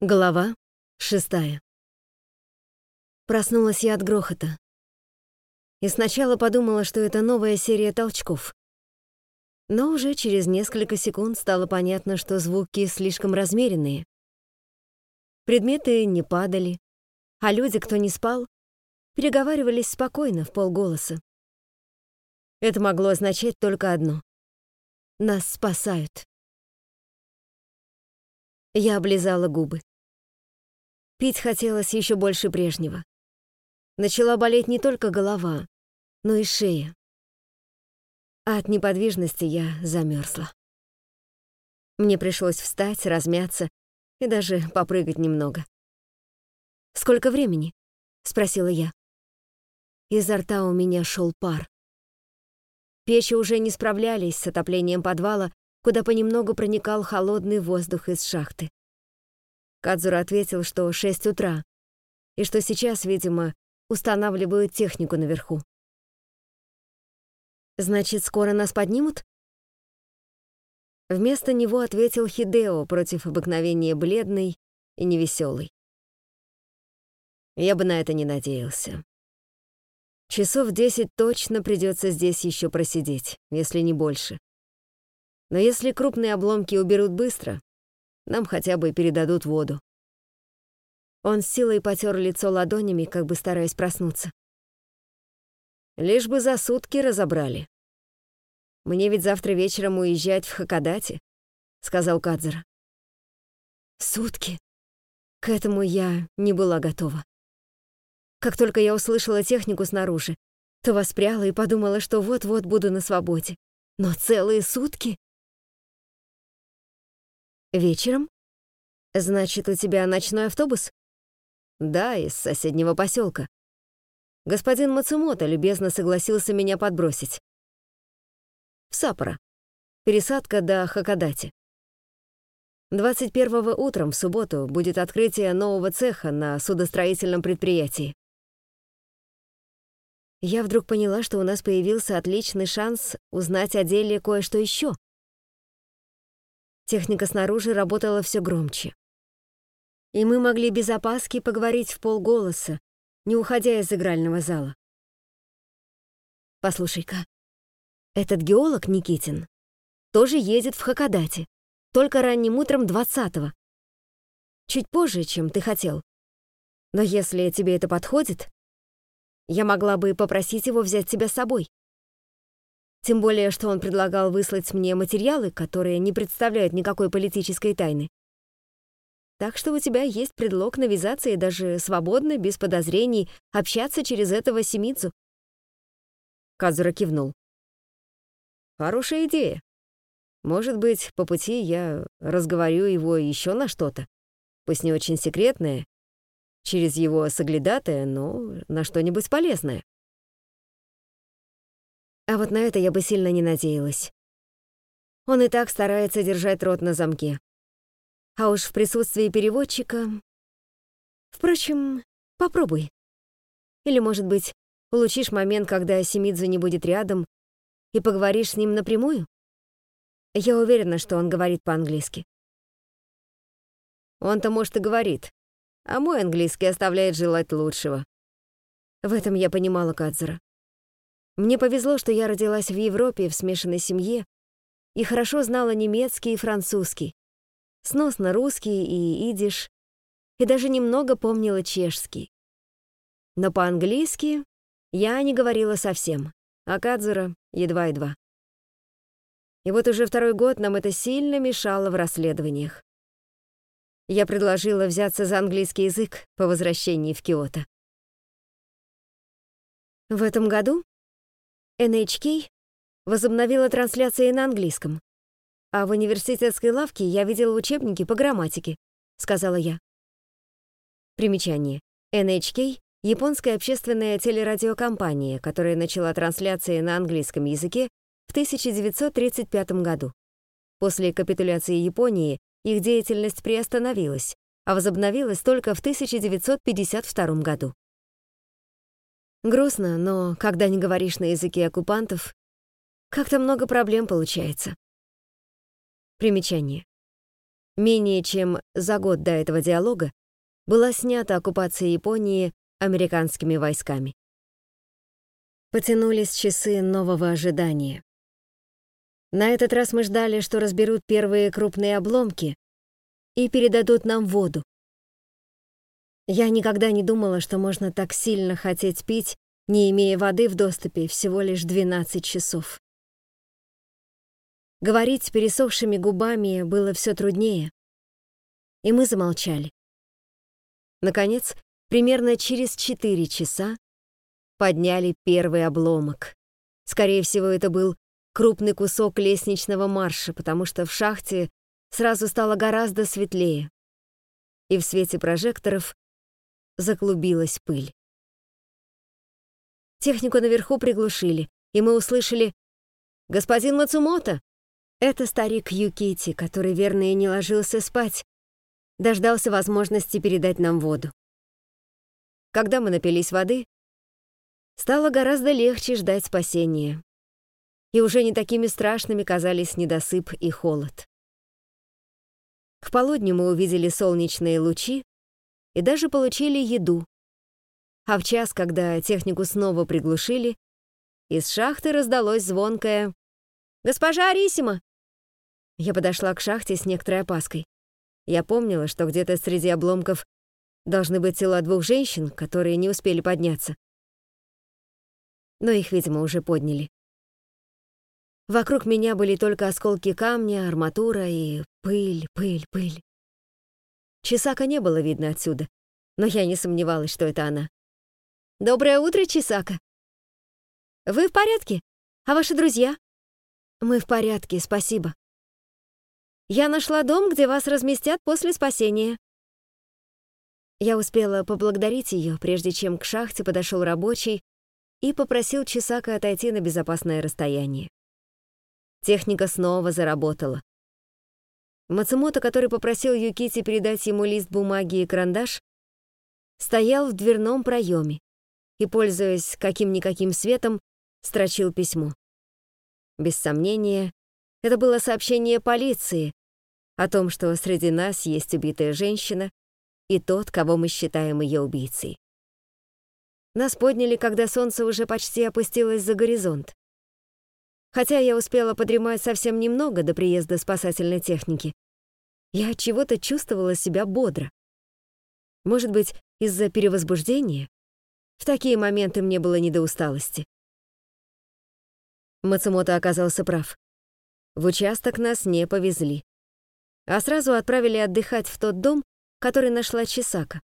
Глава шестая. Проснулась я от грохота. И сначала подумала, что это новая серия толчков. Но уже через несколько секунд стало понятно, что звуки слишком размеренные. Предметы не падали, а люди, кто не спал, переговаривались спокойно, в полголоса. Это могло означать только одно — нас спасают. Я облизала губы. Пить хотелось еще больше прежнего. Начала болеть не только голова, но и шея. А от неподвижности я замерзла. Мне пришлось встать, размяться и даже попрыгать немного. «Сколько времени?» — спросила я. Изо рта у меня шел пар. Печи уже не справлялись с отоплением подвала, куда понемногу проникал холодный воздух из шахты. Кадзура ответил, что 6 утра, и что сейчас, видимо, устанавливают технику наверху. «Значит, скоро нас поднимут?» Вместо него ответил Хидео против обыкновения бледный и невеселый. Я бы на это не надеялся. Часов десять точно придется здесь еще просидеть, если не больше. Но если крупные обломки уберут быстро, нам хотя бы передадут воду. Он с силой потер лицо ладонями, как бы стараясь проснуться. Лишь бы за сутки разобрали. Мне ведь завтра вечером уезжать в Хакодате, сказал Кадзера. Сутки? К этому я не была готова. Как только я услышала технику снаружи, то воспряла и подумала, что вот-вот буду на свободе. Но целые сутки? Вечером? Значит, у тебя ночной автобус? Да, из соседнего поселка. Господин Мацумото любезно согласился меня подбросить. В Саппоро. Пересадка до Хакодати. 21 утром в субботу будет открытие нового цеха на судостроительном предприятии. Я вдруг поняла, что у нас появился отличный шанс узнать о деле кое-что еще. Техника снаружи работала все громче. И мы могли без опаски поговорить в полголоса, не уходя из игрального зала. Послушай-ка, этот геолог Никитин тоже едет в Хакодате, только ранним утром 20-го. Чуть позже, чем ты хотел. Но если тебе это подходит, я могла бы попросить его взять тебя с собой. Тем более, что он предлагал выслать мне материалы, которые не представляют никакой политической тайны. Так что у тебя есть предлог навязаться и даже свободно, без подозрений, общаться через этого Семидзу. Казура кивнул. Хорошая идея. Может быть, по пути я разговорю его еще на что-то. Пусть не очень секретное, через его соглядатая, но на что-нибудь полезное. А вот на это я бы сильно не надеялась. Он и так старается держать рот на замке. А уж в присутствии переводчика... Впрочем, попробуй. Или, может быть, улучшишь момент, когда Семидзу не будет рядом, и поговоришь с ним напрямую? Я уверена, что он говорит по-английски. Он-то, может, и говорит, а мой английский оставляет желать лучшего. В этом я понимала Кадзера. Мне повезло, что я родилась в Европе в смешанной семье и хорошо знала немецкий и французский, сносно русский и идиш, и даже немного помнила чешский. Но по-английски я не говорила совсем, а Кадзура едва-едва. И вот уже второй год нам это сильно мешало в расследованиях. Я предложила взяться за английский язык по возвращении в Киото. В этом году NHK возобновила трансляции на английском. А в университетской лавке я видела учебники по грамматике, сказала я. Примечание. NHK — японская общественная телерадиокомпания, которая начала трансляции на английском языке в 1935 году. После капитуляции Японии их деятельность приостановилась, а возобновилась только в 1952 году. Грустно, но когда не говоришь на языке оккупантов, как-то много проблем получается. Примечание. Менее чем за год до этого диалога была снята оккупация Японии американскими войсками. Потянулись часы нового ожидания. На этот раз мы ждали, что разберут первые крупные обломки и передадут нам воду. Я никогда не думала, что можно так сильно хотеть пить, не имея воды в доступе всего лишь 12 часов. Говорить пересохшими губами было все труднее, и мы замолчали. Наконец, примерно через 4 часа подняли первый обломок. Скорее всего, это был крупный кусок лестничного марша, потому что в шахте сразу стало гораздо светлее, и в свете прожекторов заклубилась пыль. Технику наверху приглушили, и мы услышали «Господин Мацумото!» Это старик Юкити, который верно и не ложился спать, дождался возможности передать нам воду. Когда мы напились воды, стало гораздо легче ждать спасения. И уже не такими страшными казались недосып и холод. К полудню мы увидели солнечные лучи и даже получили еду. А в час, когда технику снова приглушили, из шахты раздалось звонкое «Госпожа Арисима!» Я подошла к шахте с некоторой опаской. Я помнила, что где-то среди обломков должны быть тела двух женщин, которые не успели подняться. Но их, видимо, уже подняли. Вокруг меня были только осколки камня, арматура и пыль, пыль, пыль. Чесака не было видно отсюда, но я не сомневалась, что это она. «Доброе утро, Чесака!» «Вы в порядке? А ваши друзья?» «Мы в порядке, спасибо», я нашла дом, где вас разместят после спасения». Я успела поблагодарить ее, прежде чем к шахте подошел рабочий и попросил Чесака отойти на безопасное расстояние. Техника снова заработала. Мацумото, который попросил Юкити передать ему лист бумаги и карандаш, стоял в дверном проеме и, пользуясь каким-никаким светом, строчил письмо. Без сомнения, это было сообщение полиции, о том, что среди нас есть убитая женщина и тот, кого мы считаем ее убийцей. Нас подняли, когда солнце уже почти опустилось за горизонт. Хотя я успела подремать совсем немного до приезда спасательной техники, я от чего-то чувствовала себя бодро. Может быть, из-за перевозбуждения? В такие моменты мне было не до усталости. Мацумото оказался прав. В участок нас не повезли а сразу отправили отдыхать в тот дом, который нашла Чисака.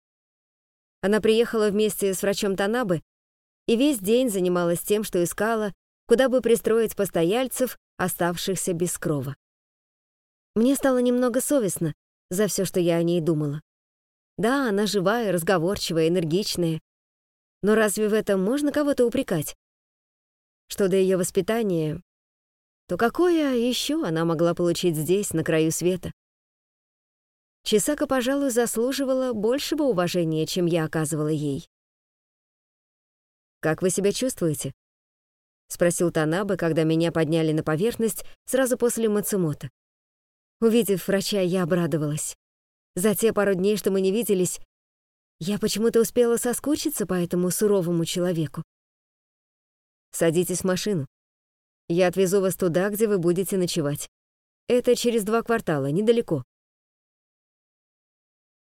Она приехала вместе с врачом Танабы и весь день занималась тем, что искала, куда бы пристроить постояльцев, оставшихся без крова. Мне стало немного совестно за все, что я о ней думала. Да, она живая, разговорчивая, энергичная. Но разве в этом можно кого-то упрекать? Что до ее воспитания, то какое еще она могла получить здесь, на краю света? Чисака, пожалуй, заслуживала большего уважения, чем я оказывала ей. «Как вы себя чувствуете?» — спросил Танабе, когда меня подняли на поверхность сразу после Мацумото. Увидев врача, я обрадовалась. За те пару дней, что мы не виделись, я почему-то успела соскучиться по этому суровому человеку. «Садитесь в машину. Я отвезу вас туда, где вы будете ночевать. Это через два квартала, недалеко.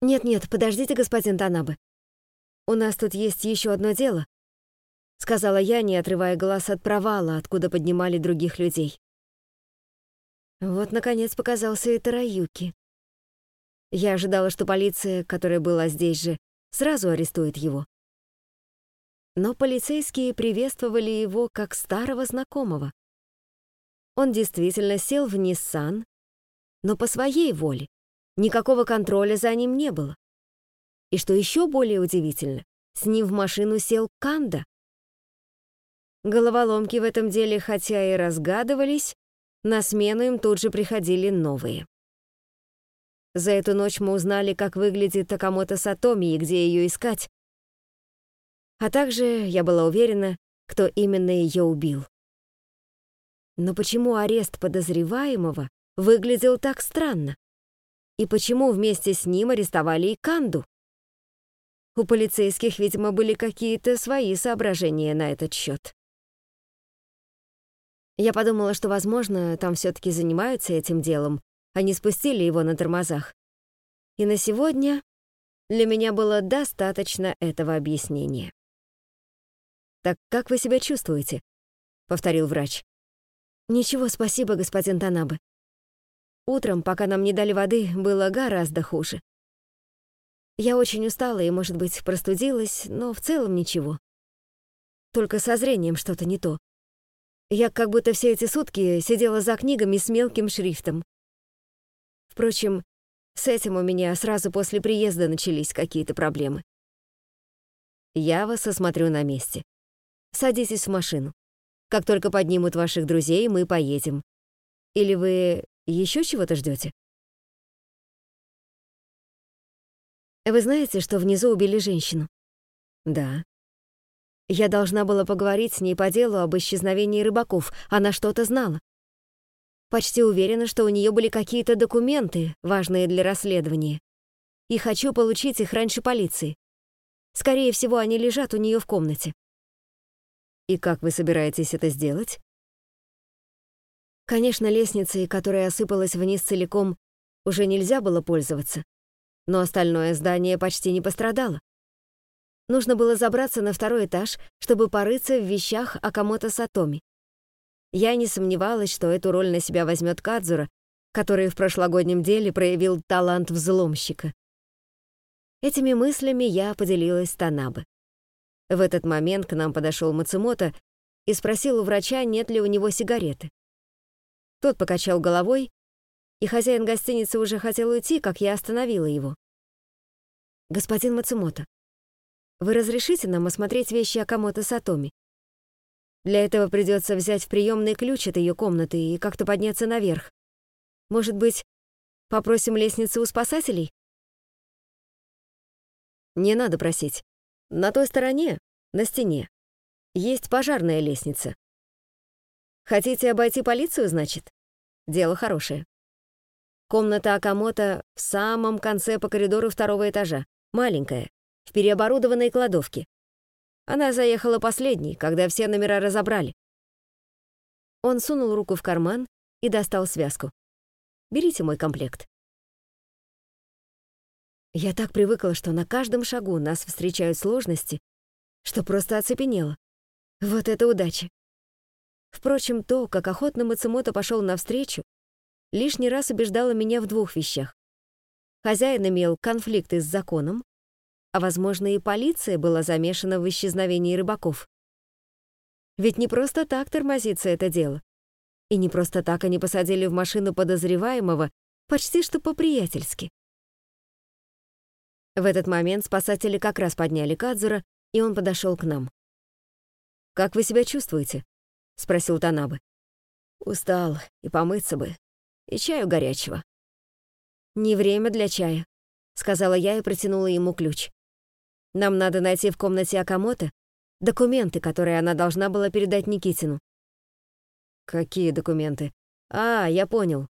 «Нет-нет, подождите, господин Танабе. У нас тут есть еще одно дело», — сказала я, не отрывая глаз от провала, откуда поднимали других людей. Вот, наконец, показался и Тараюки. Я ожидала, что полиция, которая была здесь же, сразу арестует его. Но полицейские приветствовали его как старого знакомого. Он действительно сел в Ниссан, но по своей воле. Никакого контроля за ним не было. И что еще более удивительно, с ним в машину сел Канда. Головоломки в этом деле хотя и разгадывались, на смену им тут же приходили новые. За эту ночь мы узнали, как выглядит Такамото Сатоми и где ее искать. А также я была уверена, кто именно ее убил. Но почему арест подозреваемого выглядел так странно? И почему вместе с ним арестовали и Канду? У полицейских, видимо, были какие-то свои соображения на этот счет. Я подумала, что, возможно, там все таки занимаются этим делом, а не спустили его на тормозах. И на сегодня для меня было достаточно этого объяснения. «Так как вы себя чувствуете?» — повторил врач. «Ничего, спасибо, господин Танабе. Утром, пока нам не дали воды, было гораздо хуже. Я очень устала и, может быть, простудилась, но в целом ничего. Только со зрением что-то не то. Я как будто все эти сутки сидела за книгами с мелким шрифтом. Впрочем, с этим у меня сразу после приезда начались какие-то проблемы. Я вас осмотрю на месте. Садитесь в машину. Как только поднимут ваших друзей, мы поедем. Или вы еще чего-то ждете? Вы знаете, что внизу убили женщину? Да. Я должна была поговорить с ней по делу об исчезновении рыбаков. Она что-то знала. Почти уверена, что у нее были какие-то документы, важные для расследования. И хочу получить их раньше полиции. Скорее всего, они лежат у нее в комнате. И как вы собираетесь это сделать? Конечно, лестницей, которая осыпалась вниз целиком, уже нельзя было пользоваться, но остальное здание почти не пострадало. Нужно было забраться на второй этаж, чтобы порыться в вещах Акамото Сатоми. Я не сомневалась, что эту роль на себя возьмет Кадзура, который в прошлогоднем деле проявил талант взломщика. Этими мыслями я поделилась с Танабе. В этот момент к нам подошел Мацумото и спросил у врача, нет ли у него сигареты. Тот покачал головой, и хозяин гостиницы уже хотел уйти, как я остановила его. «Господин Мацумото, вы разрешите нам осмотреть вещи Акамото Сатоми? Для этого придется взять в приемный ключ от ее комнаты и как-то подняться наверх. Может быть, попросим лестницу у спасателей? Не надо просить. На той стороне, на стене, есть пожарная лестница. Хотите обойти полицию, значит? Дело хорошее. Комната Акамото в самом конце по коридору второго этажа, маленькая, в переоборудованной кладовке. Она заехала последней, когда все номера разобрали. Он сунул руку в карман и достал связку. «Берите мой комплект». Я так привыкла, что на каждом шагу нас встречают сложности, что просто оцепенела. Вот это удача. Впрочем, то, как охотно Мацумото пошел навстречу, лишний раз убеждало меня в двух вещах. Хозяин имел конфликты с законом, а, возможно, и полиция была замешана в исчезновении рыбаков. Ведь не просто так тормозится это дело. И не просто так они посадили в машину подозреваемого почти что по-приятельски. В этот момент спасатели как раз подняли Кадзура, и он подошел к нам. «Как вы себя чувствуете?» — спросил Танабе. «Устал, и помыться бы, и чаю горячего». «Не время для чая», — сказала я и протянула ему ключ. «Нам надо найти в комнате Акамото документы, которые она должна была передать Никитину». «Какие документы? А, я понял.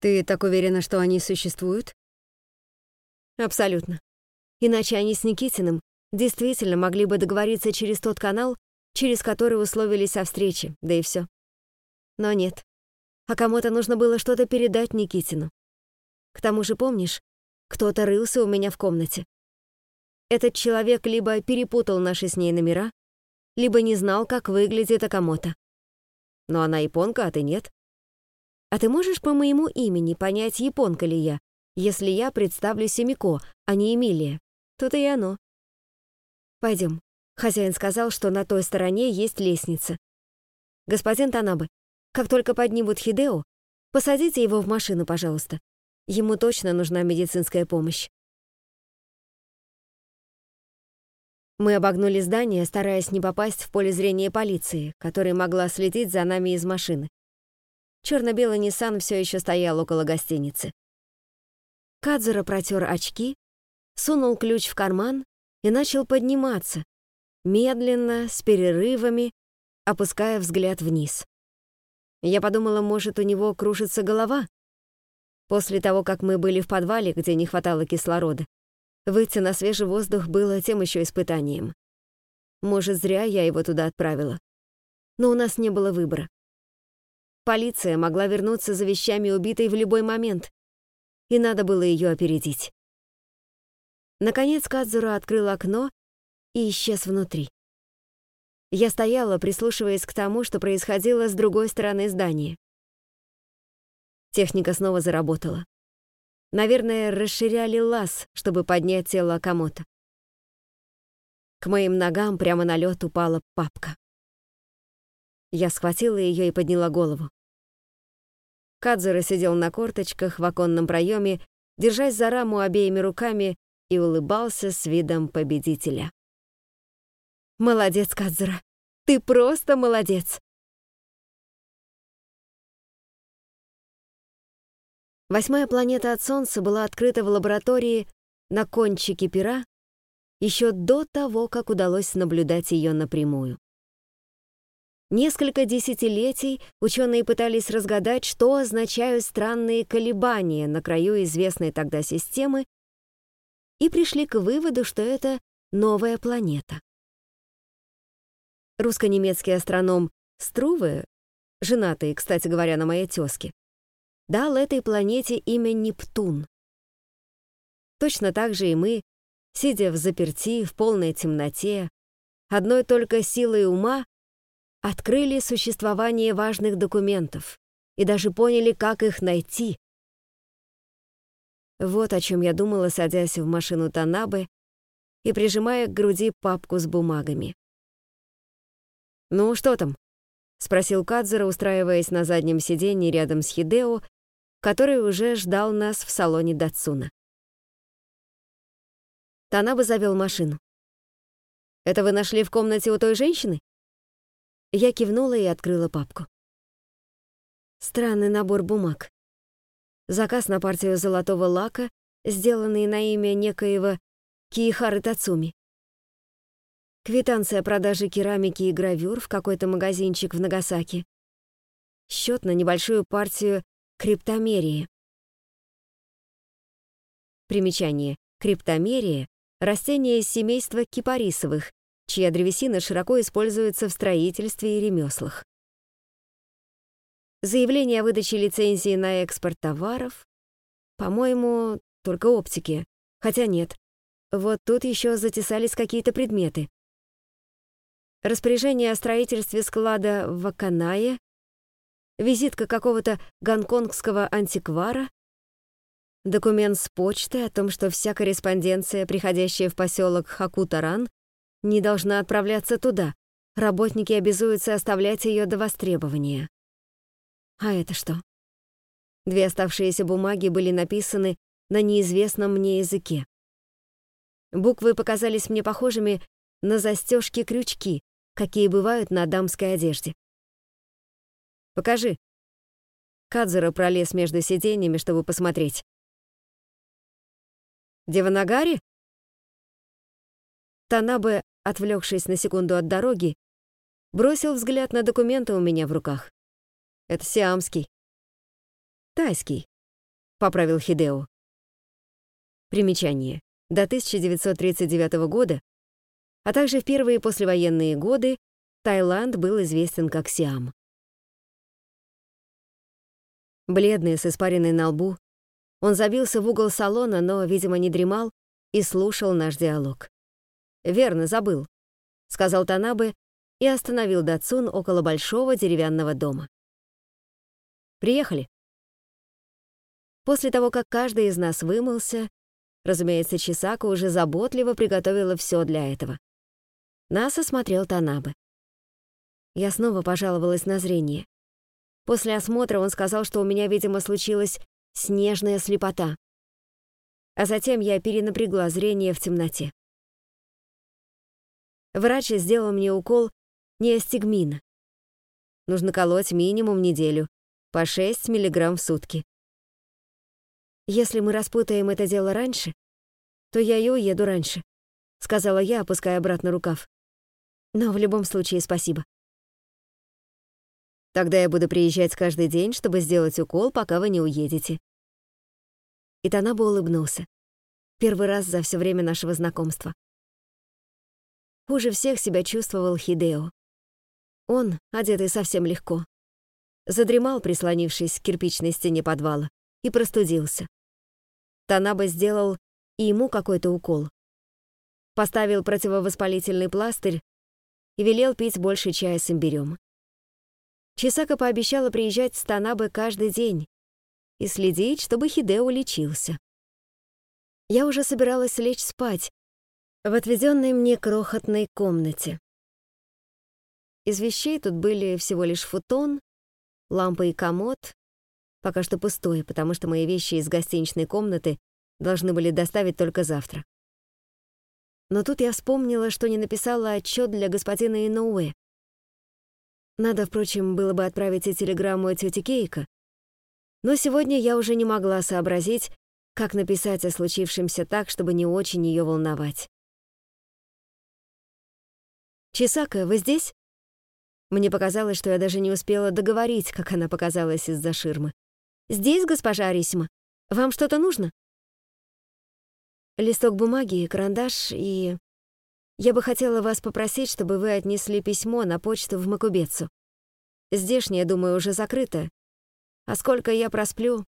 Ты так уверена, что они существуют?» Абсолютно. Иначе они с Никитиным действительно могли бы договориться через тот канал, через который условились о встрече, да и все. Но нет. А кому-то нужно было что-то передать Никитину. К тому же, помнишь, кто-то рылся у меня в комнате. Этот человек либо перепутал наши с ней номера, либо не знал, как выглядит Акамото. Но она японка, а ты нет. А ты можешь по моему имени понять, японка ли я, если я представлю Семико, а не Эмилия, то-то и оно. Пойдем. Хозяин сказал, что на той стороне есть лестница. Господин Танабе, как только поднимут Хидео, посадите его в машину, пожалуйста. Ему точно нужна медицинская помощь. Мы обогнули здание, стараясь не попасть в поле зрения полиции, которая могла следить за нами из машины. Черно-белый Ниссан все еще стоял около гостиницы. Кадзура протер очки, сунул ключ в карман и начал подниматься, медленно, с перерывами, опуская взгляд вниз. Я подумала, может, у него кружится голова. После того, как мы были в подвале, где не хватало кислорода, выйти на свежий воздух было тем еще испытанием. Может, зря я его туда отправила. Но у нас не было выбора. Полиция могла вернуться за вещами убитой в любой момент, и надо было ее опередить. Наконец Кадзура открыл окно и исчез внутри. Я стояла, прислушиваясь к тому, что происходило с другой стороны здания. Техника снова заработала. Наверное, расширяли лаз, чтобы поднять тело Акамото. К моим ногам прямо на лед упала папка. Я схватила ее и подняла голову. Кадзура сидел на корточках в оконном проеме, держась за раму обеими руками и улыбался с видом победителя. «Молодец, Кадзура! Ты просто молодец!» Восьмая планета от Солнца была открыта в лаборатории на кончике пера еще до того, как удалось наблюдать ее напрямую. Несколько десятилетий ученые пытались разгадать, что означают странные колебания на краю известной тогда системы, и пришли к выводу, что это новая планета. Русско-немецкий астроном Струве, женатый, кстати говоря, на моей тёзке, дал этой планете имя Нептун. Точно так же и мы, сидя в заперти, в полной темноте, одной только силой ума, открыли существование важных документов и даже поняли, как их найти. Вот о чем я думала, садясь в машину Танабы и прижимая к груди папку с бумагами. «Ну, что там?» — спросил Кадзера, устраиваясь на заднем сиденье рядом с Хидео, который уже ждал нас в салоне Датсуна. Танаба завел машину. «Это вы нашли в комнате у той женщины?» Я кивнула и открыла папку. Странный набор бумаг. Заказ на партию золотого лака, сделанный на имя некоего Киихары Тацуми. Квитанция продажи керамики и гравюр в какой-то магазинчик в Нагасаки. Счет на небольшую партию Криптомерии. Примечание. Криптомерия — растение из семейства кипарисовых, чья древесина широко используется в строительстве и ремеслах. Заявление о выдаче лицензии на экспорт товаров, по-моему, только оптики, хотя нет. Вот тут еще затесались какие-то предметы. Распоряжение о строительстве склада в Аканае визитка какого-то гонконгского антиквара, документ с почты о том, что вся корреспонденция, приходящая в поселок Хакутаран, не должна отправляться туда. Работники обязуются оставлять ее до востребования. А это что? Две оставшиеся бумаги были написаны на неизвестном мне языке. Буквы показались мне похожими на застежки-крючки, какие бывают на дамской одежде. Покажи». Кадзура пролез между сиденьями, чтобы посмотреть. «Деванагари?» Танабе, отвлекшись на секунду от дороги, бросил взгляд на документы у меня в руках. «Это сиамский». «Тайский», — поправил Хидео. Примечание. До 1939 года, а также в первые послевоенные годы, Таиланд был известен как Сиам. Бледный, с испаренной на лбу, он забился в угол салона, но, видимо, не дремал и слушал наш диалог. «Верно, забыл», — сказал Танабе и остановил Датсун около большого деревянного дома. «Приехали». После того, как каждый из нас вымылся, разумеется, Чисака уже заботливо приготовила все для этого. Нас осмотрел Танабе. Я снова пожаловалась на зрение. После осмотра он сказал, что у меня, видимо, случилась снежная слепота. А затем я перенапрягла зрение в темноте. Врач сделал мне укол неостигмина. Нужно колоть минимум неделю, по 6 миллиграмм в сутки. Если мы распутаем это дело раньше, то я и уеду раньше, сказала я, опуская обратно рукав. Но в любом случае спасибо. Тогда я буду приезжать каждый день, чтобы сделать укол, пока вы не уедете. И Танаба улыбнулся. Первый раз за все время нашего знакомства. Хуже всех себя чувствовал Хидео. Он, одетый совсем легко, задремал, прислонившись к кирпичной стене подвала, и простудился. Танаба сделал и ему какой-то укол. Поставил противовоспалительный пластырь и велел пить больше чая с имбирем. Чисака пообещала приезжать с Танабе каждый день и следить, чтобы Хидео лечился. Я уже собиралась лечь спать в отведенной мне крохотной комнате. Из вещей тут были всего лишь футон, лампа и комод, пока что пустой, потому что мои вещи из гостиничной комнаты должны были доставить только завтра. Но тут я вспомнила, что не написала отчет для господина Иноуэ. Надо, впрочем, было бы отправить и телеграмму от тети Кейка, но сегодня я уже не могла сообразить, как написать о случившемся так, чтобы не очень ее волновать. «Чисака, вы здесь?» Мне показалось, что я даже не успела договорить, как она показалась из-за ширмы. «Здесь, госпожа Арисима. Вам что-то нужно?» Листок бумаги, карандаш и... Я бы хотела вас попросить, чтобы вы отнесли письмо на почту в Макубецу. Здешнее, думаю, уже закрыто. А сколько я просплю,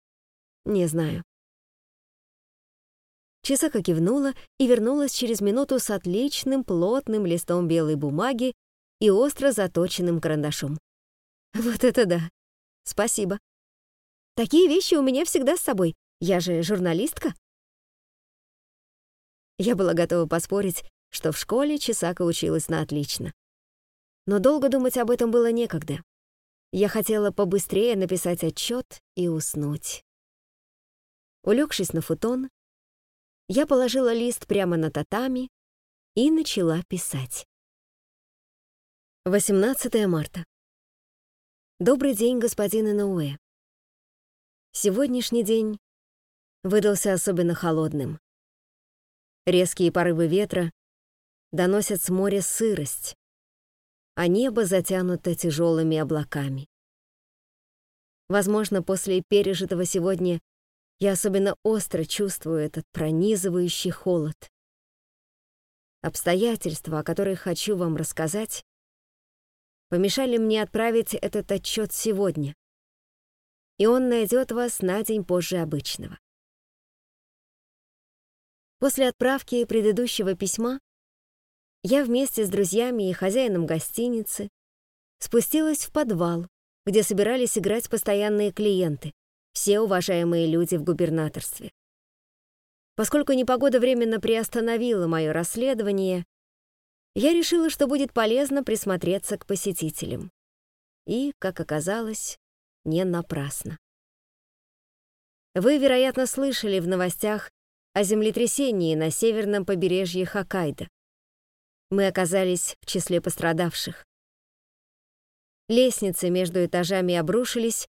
не знаю. Чесака кивнула и вернулась через минуту с отличным плотным листом белой бумаги и остро заточенным карандашом. Вот это да! Спасибо. Такие вещи у меня всегда с собой. Я же журналистка. Я была готова поспорить, что в школе Чесака училась на отлично. Но долго думать об этом было некогда. Я хотела побыстрее написать отчет и уснуть. Улегшись на футон, я положила лист прямо на татами и начала писать. 18 марта. Добрый день, господин Инауэ. Сегодняшний день выдался особенно холодным. Резкие порывы ветра доносят с моря сырость, а небо затянуто тяжелыми облаками. Возможно, после пережитого сегодня я особенно остро чувствую этот пронизывающий холод. Обстоятельства, о которых хочу вам рассказать, помешали мне отправить этот отчет сегодня, и он найдет вас на день позже обычного. После отправки предыдущего письма я вместе с друзьями и хозяином гостиницы спустилась в подвал, где собирались играть постоянные клиенты, все уважаемые люди в губернаторстве. Поскольку непогода временно приостановила мое расследование, я решила, что будет полезно присмотреться к посетителям. И, как оказалось, не напрасно. Вы, вероятно, слышали в новостях о землетрясении на северном побережье Хоккайдо. Мы оказались в числе пострадавших. Лестницы между этажами обрушились,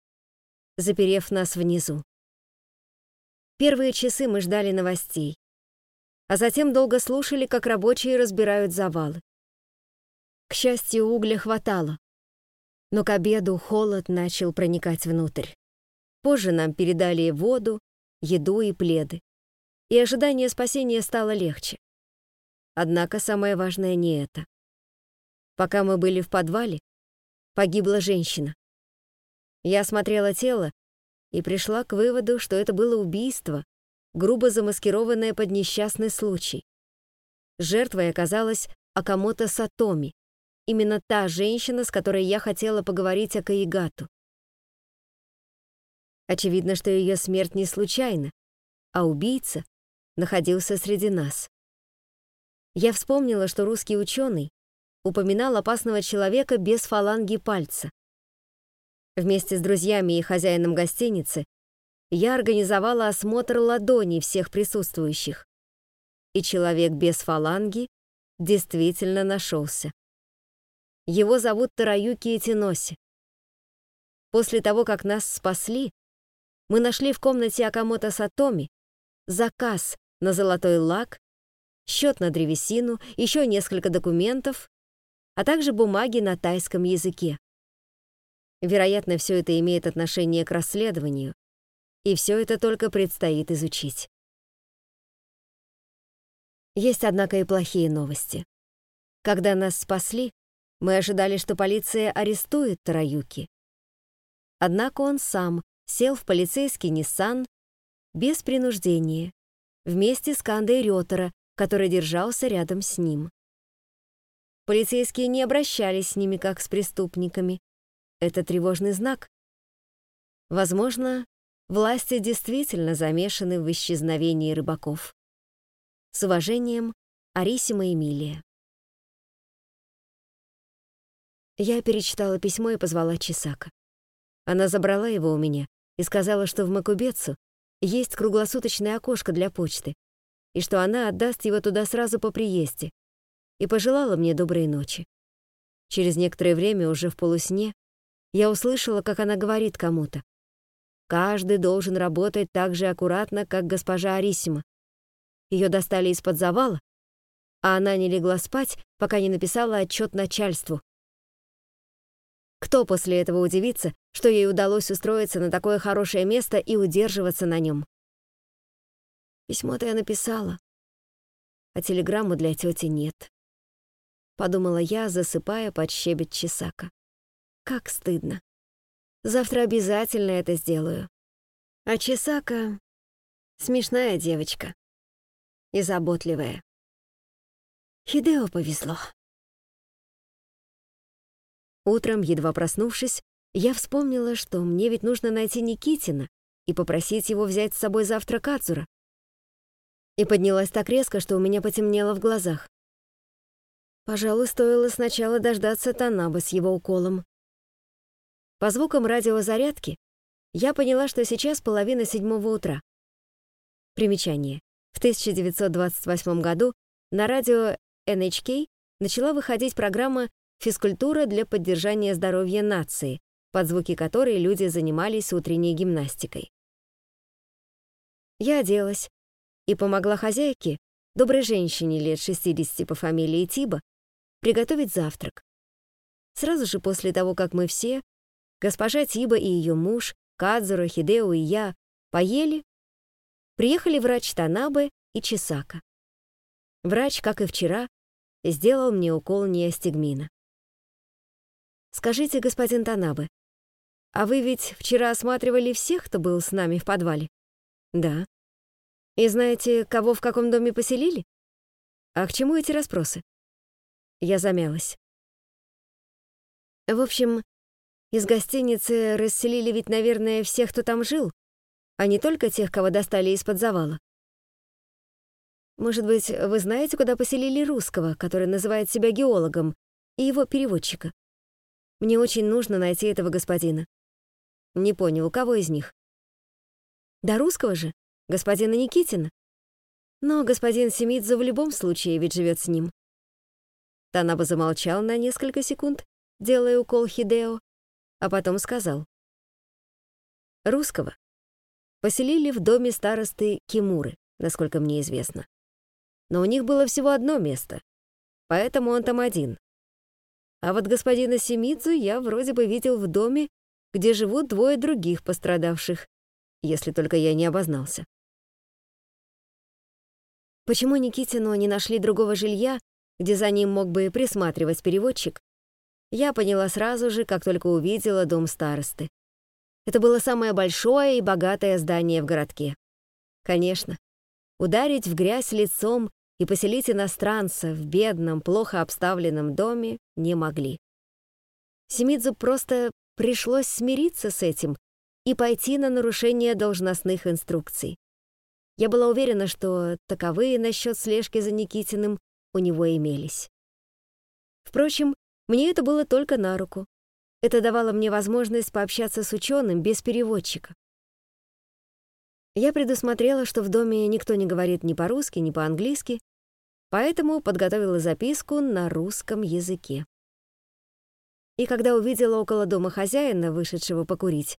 заперев нас внизу. Первые часы мы ждали новостей, а затем долго слушали, как рабочие разбирают завалы. К счастью, угля хватало, но к обеду холод начал проникать внутрь. Позже нам передали воду, еду и пледы, и ожидание спасения стало легче. Однако самое важное не это. Пока мы были в подвале, погибла женщина. Я осмотрела тело и пришла к выводу, что это было убийство, грубо замаскированное под несчастный случай. Жертвой оказалась Акамото Сатоми, именно та женщина, с которой я хотела поговорить о Каигату. Очевидно, что ее смерть не случайна, а убийца находился среди нас. Я вспомнила, что русский ученый упоминал опасного человека без фаланги пальца. Вместе с друзьями и хозяином гостиницы я организовала осмотр ладоней всех присутствующих. И человек без фаланги действительно нашелся. Его зовут Тараюки Этиноси. После того, как нас спасли, мы нашли в комнате Акамото Сатоми заказ на золотой лак, счет на древесину, еще несколько документов, а также бумаги на тайском языке. Вероятно, все это имеет отношение к расследованию, и все это только предстоит изучить. Есть, однако, и плохие новости. Когда нас спасли, мы ожидали, что полиция арестует Тараюки. Однако он сам сел в полицейский Ниссан без принуждения, вместе с Кандой Рётера, который держался рядом с ним. Полицейские не обращались с ними как с преступниками. Это тревожный знак. Возможно, власти действительно замешаны в исчезновении рыбаков. С уважением, Арисима Эмилия. Я перечитала письмо и позвала Чесака. Она забрала его у меня и сказала, что в Макубецу есть круглосуточное окошко для почты, и что она отдаст его туда сразу по приезде, и пожелала мне доброй ночи. Через некоторое время, уже в полусне, я услышала, как она говорит кому-то. «Каждый должен работать так же аккуратно, как госпожа Арисима. Ее достали из-под завала, а она не легла спать, пока не написала отчет начальству. Кто после этого удивится, что ей удалось устроиться на такое хорошее место и удерживаться на нем? Письмо-то я написала, а телеграмму для тети нет. Подумала я, засыпая под щебет Чесака. Как стыдно. Завтра обязательно это сделаю. А Чесака — смешная девочка и заботливая. Хидео повезло. Утром, едва проснувшись, я вспомнила, что мне ведь нужно найти Никитина и попросить его взять с собой завтра Кадзура. И поднялась так резко, что у меня потемнело в глазах. Пожалуй, стоило сначала дождаться Танаба с его уколом. По звукам радиозарядки я поняла, что сейчас половина седьмого утра. Примечание. В 1928 году на радио NHK начала выходить программа «Физкультура для поддержания здоровья нации», под звуки которой люди занимались утренней гимнастикой. Я оделась и помогла хозяйке, доброй женщине лет 60 по фамилии Тиба, приготовить завтрак. Сразу же после того, как мы все, госпожа Тиба и ее муж, Кадзура, Хидео и я, поели, приехали врач Танабе и Чисака. Врач, как и вчера, сделал мне укол неостигмина. «Скажите, господин Танабе, а вы ведь вчера осматривали всех, кто был с нами в подвале?» «Да». «И знаете, кого в каком доме поселили?» «А к чему эти расспросы?» Я замялась. В общем, из гостиницы расселили ведь, наверное, всех, кто там жил, а не только тех, кого достали из-под завала. Может быть, вы знаете, куда поселили русского, который называет себя геологом, и его переводчика? Мне очень нужно найти этого господина. Не понял, у кого из них? Да русского же, господина Никитина. Но господин Семидзе в любом случае ведь живет с ним. Танаба замолчал на несколько секунд, делая укол Хидео, а потом сказал. Русского поселили в доме старосты Кимуры, насколько мне известно. Но у них было всего одно место, поэтому он там один. А вот господина Семидзу я вроде бы видел в доме, где живут двое других пострадавших, если только я не обознался. Почему Никитину не нашли другого жилья, где за ним мог бы присматривать переводчик, я поняла сразу же, как только увидела дом старосты. Это было самое большое и богатое здание в городке. Конечно, ударить в грязь лицом и поселить иностранца в бедном, плохо обставленном доме не могли. Семидзу просто пришлось смириться с этим и пойти на нарушение должностных инструкций. Я была уверена, что таковые насчет слежки за Никитиным у него имелись. Впрочем, мне это было только на руку. Это давало мне возможность пообщаться с ученым без переводчика. Я предусмотрела, что в доме никто не говорит ни по-русски, ни по-английски, поэтому подготовила записку на русском языке. И когда увидела около дома хозяина, вышедшего покурить,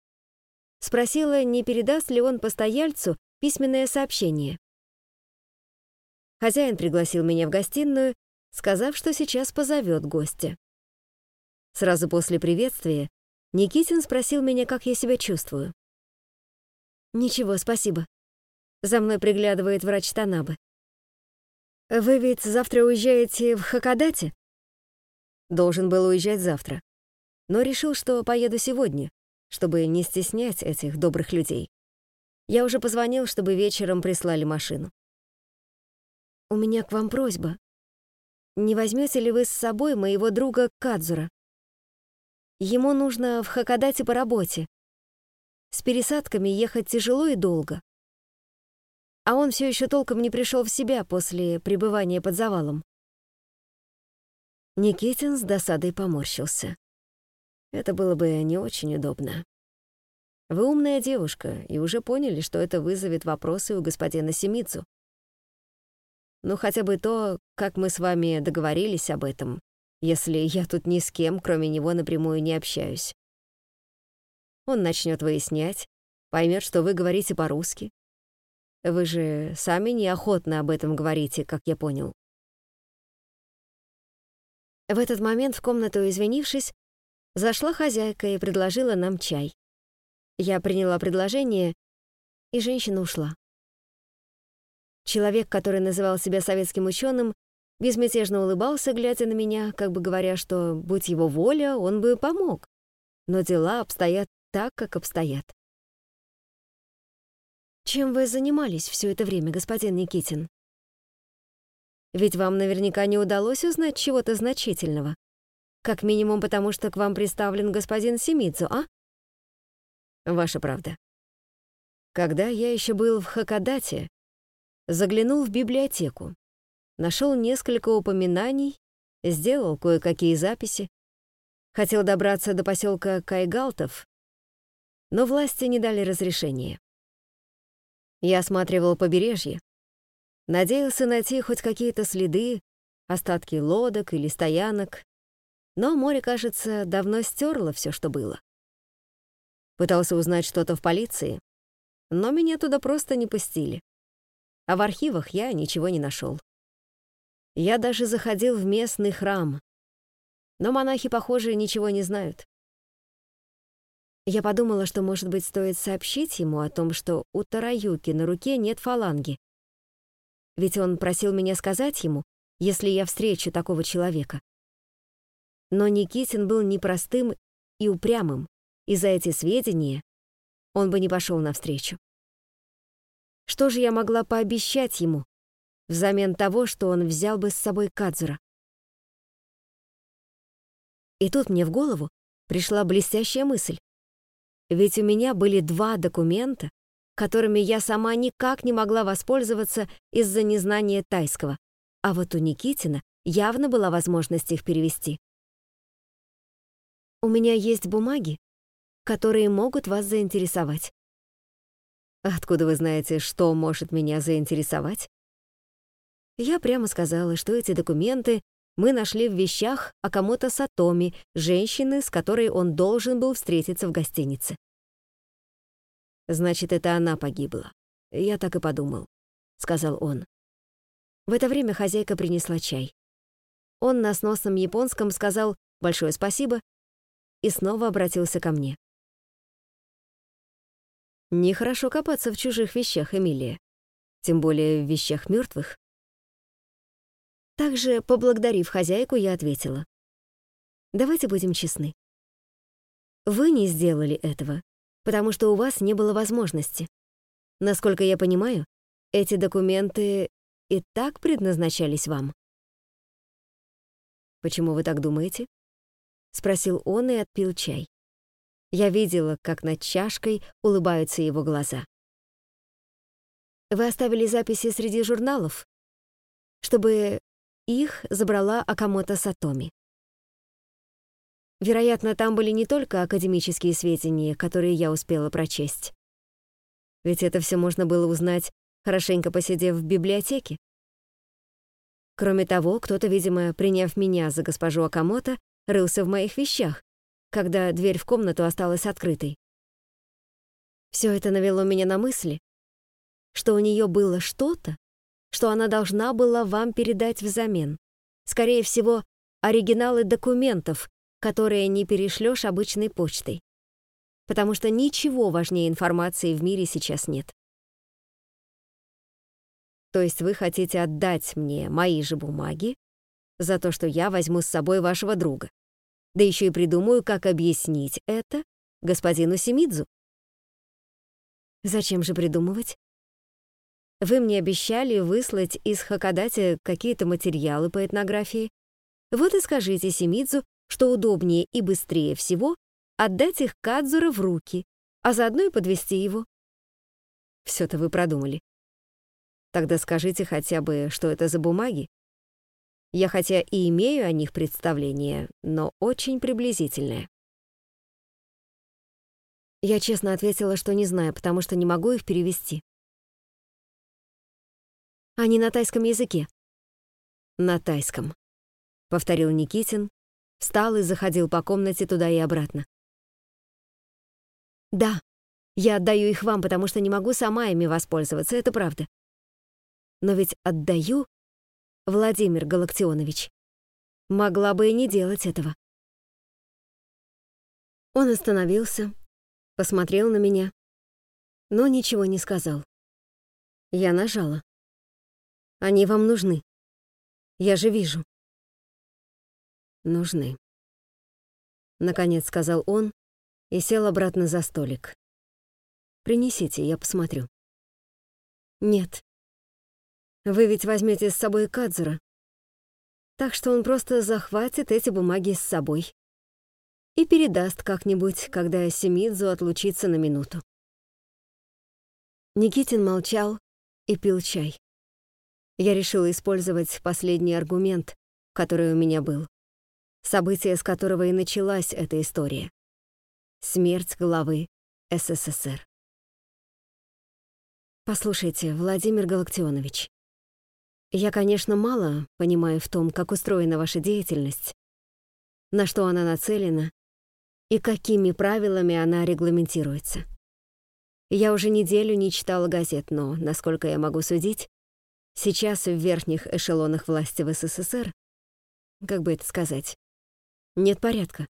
спросила, не передаст ли он постояльцу письменное сообщение. Хозяин пригласил меня в гостиную, сказав, что сейчас позовет гостя. Сразу после приветствия Никитин спросил меня, как я себя чувствую. Ничего, спасибо. За мной приглядывает врач Танабы. Вы ведь завтра уезжаете в Хакодате? Должен был уезжать завтра. Но решил, что поеду сегодня, чтобы не стеснять этих добрых людей. Я уже позвонил, чтобы вечером прислали машину. У меня к вам просьба. Не возьмете ли вы с собой моего друга Кадзура? Ему нужно в Хакодате по работе. С пересадками ехать тяжело и долго. А он все еще толком не пришел в себя после пребывания под завалом. Никитин с досадой поморщился. Это было бы не очень удобно. Вы умная девушка и уже поняли, что это вызовет вопросы у господина Семицу. Ну, хотя бы то, как мы с вами договорились об этом, если я тут ни с кем, кроме него, напрямую не общаюсь. Он начнет выяснять, поймет, что вы говорите по-русски. Вы же сами неохотно об этом говорите, как я понял. В этот момент в комнату, извинившись, зашла хозяйка и предложила нам чай. Я приняла предложение, и женщина ушла. Человек, который называл себя советским ученым, безмятежно улыбался, глядя на меня, как бы говоря, что, будь его воля, он бы помог. Но дела обстоят так, как обстоят. Чем вы занимались все это время, господин Никитин? Ведь вам наверняка не удалось узнать чего-то значительного. Как минимум потому, что к вам представлен господин Семидзу, а? Ваша правда. Когда я еще был в Хакодате, заглянул в библиотеку, нашел несколько упоминаний, сделал кое-какие записи, хотел добраться до поселка Кайгалтов, но власти не дали разрешения. Я осматривал побережье, надеялся найти хоть какие-то следы, остатки лодок или стоянок, но море, кажется, давно стерло все, что было. Пытался узнать что-то в полиции, но меня туда просто не пустили а в архивах я ничего не нашел. Я даже заходил в местный храм, но монахи, похоже, ничего не знают. Я подумала, что, может быть, стоит сообщить ему о том, что у Тараюки на руке нет фаланги. Ведь он просил меня сказать ему, если я встречу такого человека. Но Никитин был непростым и упрямым, и за эти сведения он бы не пошел навстречу. Что же я могла пообещать ему взамен того, что он взял бы с собой Кадзура? И тут мне в голову пришла блестящая мысль. Ведь у меня были два документа, которыми я сама никак не могла воспользоваться из-за незнания тайского, а вот у Никитина явно была возможность их перевести. У меня есть бумаги, которые могут вас заинтересовать. Откуда вы знаете, что может меня заинтересовать? Я прямо сказала, что эти документы мы нашли в вещах Акамото Сатоми, женщины, с которой он должен был встретиться в гостинице. Значит, это она погибла. Я так и подумал, сказал он. В это время хозяйка принесла чай. Он на сносном японском сказал большое спасибо и снова обратился ко мне. Нехорошо копаться в чужих вещах, Эмилия. Тем более в вещах мертвых. Также, поблагодарив хозяйку, я ответила. Давайте будем честны. Вы не сделали этого, потому что у вас не было возможности. Насколько я понимаю, эти документы и так предназначались вам. «Почему вы так думаете?» — спросил он и отпил чай. Я видела, как над чашкой улыбаются его глаза. Вы оставили записи среди журналов, чтобы их забрала Акамото Сатоми. Вероятно, там были не только академические сведения, которые я успела прочесть. Ведь это все можно было узнать, хорошенько посидев в библиотеке. Кроме того, кто-то, видимо, приняв меня за госпожу Акамото, рылся в моих вещах, когда дверь в комнату осталась открытой. Все это навело меня на мысли, что у нее было что-то, что она должна была вам передать взамен. Скорее всего, оригиналы документов, которые не перешлешь обычной почтой. потому что ничего важнее информации в мире сейчас нет. То есть вы хотите отдать мне мои же бумаги за то, что я возьму с собой вашего друга. Да еще и придумаю, как объяснить это господину Семидзу. Зачем же придумывать? Вы мне обещали выслать из Хакадати какие-то материалы по этнографии. Вот и скажите Семидзу, что удобнее и быстрее всего отдать их Кадзура в руки, а заодно и подвести его. Все-то вы продумали. Тогда скажите хотя бы, что это за бумаги. Я хотя и имею о них представление, но очень приблизительное. Я честно ответила, что не знаю, потому что не могу их перевести. Они на тайском языке. На тайском, повторил Никитин, встал и заходил по комнате туда и обратно. Да, я отдаю их вам, потому что не могу сама ими воспользоваться, это правда. Но ведь отдаю, Владимир Галактионович. Могла бы и не делать этого. Он остановился, посмотрел на меня, но ничего не сказал. Я нажала. Они вам нужны. Я же вижу. Нужны. Наконец сказал он и сел обратно за столик. Принесите, я посмотрю. Нет. Вы ведь возьмете с собой Кадзура. Так что он просто захватит эти бумаги с собой и передаст как-нибудь, когда Семидзу отлучится на минуту. Никитин молчал и пил чай. Я решила использовать последний аргумент, который у меня был. Событие, с которого и началась эта история. Смерть главы СССР. Послушайте, Владимир Галактионович, я, конечно, мало понимаю в том, как устроена ваша деятельность, на что она нацелена и какими правилами она регламентируется. Я уже неделю не читала газет, но, насколько я могу судить, сейчас в верхних эшелонах власти в СССР, как бы это сказать, нет порядка.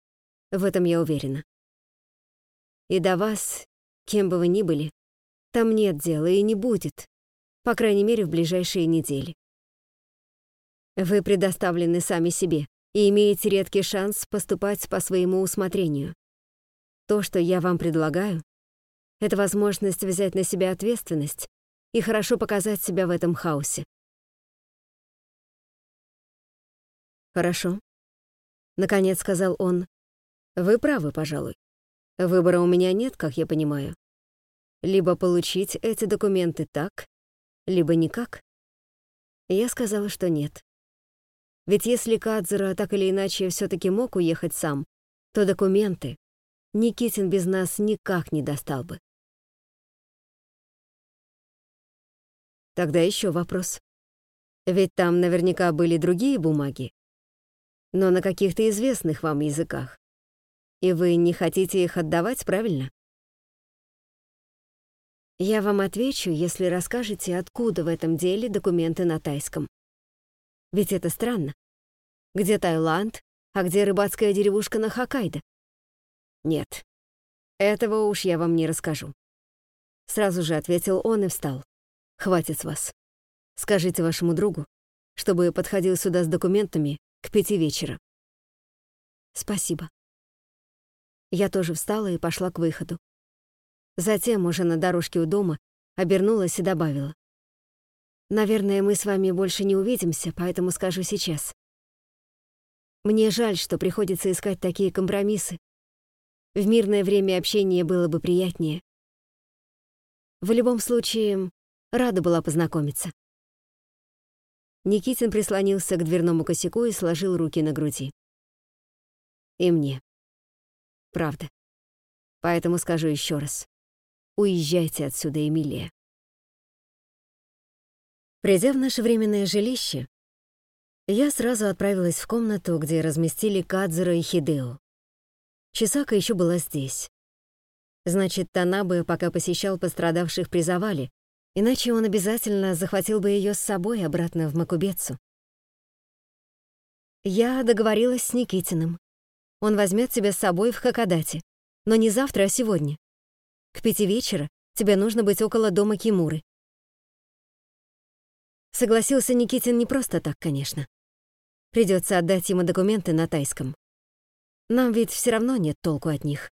В этом я уверена. И до вас, кем бы вы ни были, там нет дела и не будет, по крайней мере, в ближайшие недели. Вы предоставлены сами себе и имеете редкий шанс поступать по своему усмотрению. То, что я вам предлагаю, это возможность взять на себя ответственность и хорошо показать себя в этом хаосе. Хорошо. Наконец сказал он. Вы правы, пожалуй. Выбора у меня нет, как я понимаю. Либо получить эти документы так, либо никак. Я сказала, что нет. Ведь если Кадзера так или иначе все таки мог уехать сам, то документы Никитин без нас никак не достал бы. Тогда еще вопрос. Ведь там наверняка были другие бумаги, но на каких-то известных вам языках. И вы не хотите их отдавать, правильно? Я вам отвечу, если расскажете, откуда в этом деле документы на тайском. Ведь это странно. Где Таиланд, а где рыбацкая деревушка на Хоккайдо? Нет, этого уж я вам не расскажу. Сразу же ответил он и встал. Хватит с вас. Скажите вашему другу, чтобы подходил сюда с документами к пяти вечера. Спасибо. Я тоже встала и пошла к выходу. Затем, уже на дорожке у дома, обернулась и добавила. «Наверное, мы с вами больше не увидимся, поэтому скажу сейчас. Мне жаль, что приходится искать такие компромиссы. В мирное время общения было бы приятнее. В любом случае, рада была познакомиться». Никитин прислонился к дверному косяку и сложил руки на груди. «И мне». Правда. Поэтому скажу еще раз. Уезжайте отсюда, Эмилия. Придя в наше временное жилище, я сразу отправилась в комнату, где разместили Кадзера и Хидео. Чисака еще была здесь. Значит, Танабе пока посещал пострадавших при завале, иначе он обязательно захватил бы ее с собой обратно в Макубецу. Я договорилась с Никитиным. Он возьмет тебя с собой в Хакадате. Но не завтра, а сегодня. К пяти вечера тебе нужно быть около дома Кимуры. Согласился Никитин не просто так, конечно. Придется отдать ему документы на тайском. Нам ведь все равно нет толку от них.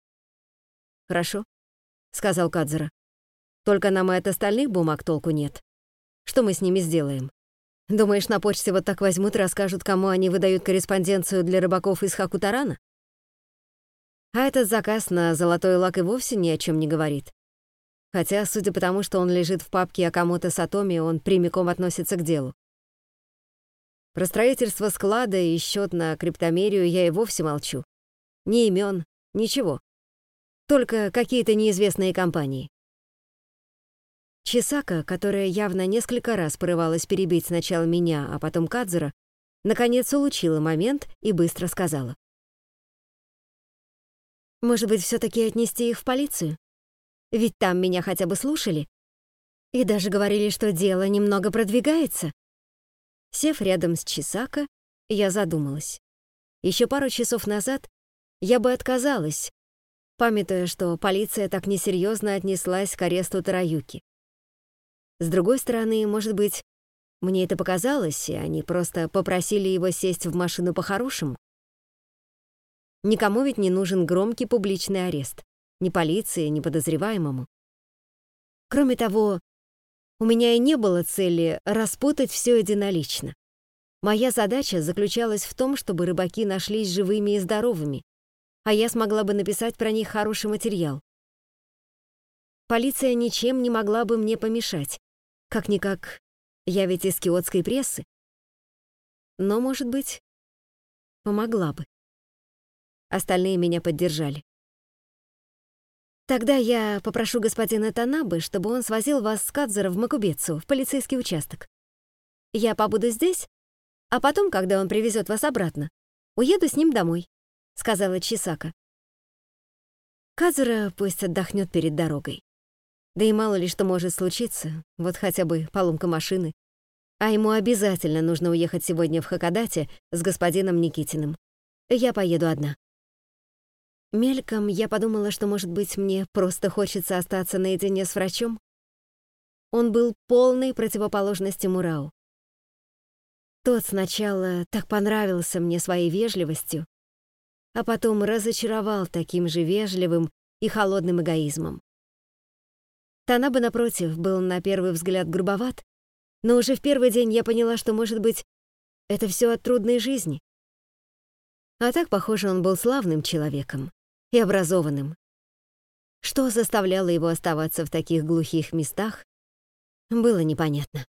Хорошо, сказал Кадзера. Только нам и от остальных бумаг толку нет. Что мы с ними сделаем? Думаешь, на почте вот так возьмут и расскажут, кому они выдают корреспонденцию для рыбаков из Хакутарана? А этот заказ на золотой лак и вовсе ни о чем не говорит. Хотя, судя по тому, что он лежит в папке Акамото Сатоми, он прямиком относится к делу. Про строительство склада и счет на криптомерию я и вовсе молчу. Ни имен, ничего. Только какие-то неизвестные компании. Чисака, которая явно несколько раз порывалась перебить сначала меня, а потом Кадзера, наконец улучила момент и быстро сказала. «Может быть, все таки отнести их в полицию? Ведь там меня хотя бы слушали. И даже говорили, что дело немного продвигается». Сев рядом с Чисака, я задумалась. Еще пару часов назад я бы отказалась, памятуя, что полиция так несерьезно отнеслась к аресту Тараюки. С другой стороны, может быть, мне это показалось, и они просто попросили его сесть в машину по-хорошему. Никому ведь не нужен громкий публичный арест. Ни полиции, ни подозреваемому. Кроме того, у меня и не было цели распутать все единолично. Моя задача заключалась в том, чтобы рыбаки нашлись живыми и здоровыми, а я смогла бы написать про них хороший материал. Полиция ничем не могла бы мне помешать, как-никак, я ведь из киотской прессы. Но, может быть, помогла бы. Остальные меня поддержали. Тогда я попрошу господина Танабы, чтобы он свозил вас с Кадзера в Макубецу, в полицейский участок. Я побуду здесь, а потом, когда он привезет вас обратно, уеду с ним домой», — сказала Чисака. Кадзера пусть отдохнет перед дорогой. Да и мало ли что может случиться, вот хотя бы поломка машины. А ему обязательно нужно уехать сегодня в Хакодате с господином Никитиным. Я поеду одна. Мельком я подумала, что, может быть, мне просто хочется остаться наедине с врачом. Он был полной противоположностью Мурау. Тот сначала так понравился мне своей вежливостью, а потом разочаровал таким же вежливым и холодным эгоизмом. Танаба, напротив, был на первый взгляд грубоват, но уже в первый день я поняла, что, может быть, это все от трудной жизни. А так, похоже, он был славным человеком и образованным. Что заставляло его оставаться в таких глухих местах, было непонятно.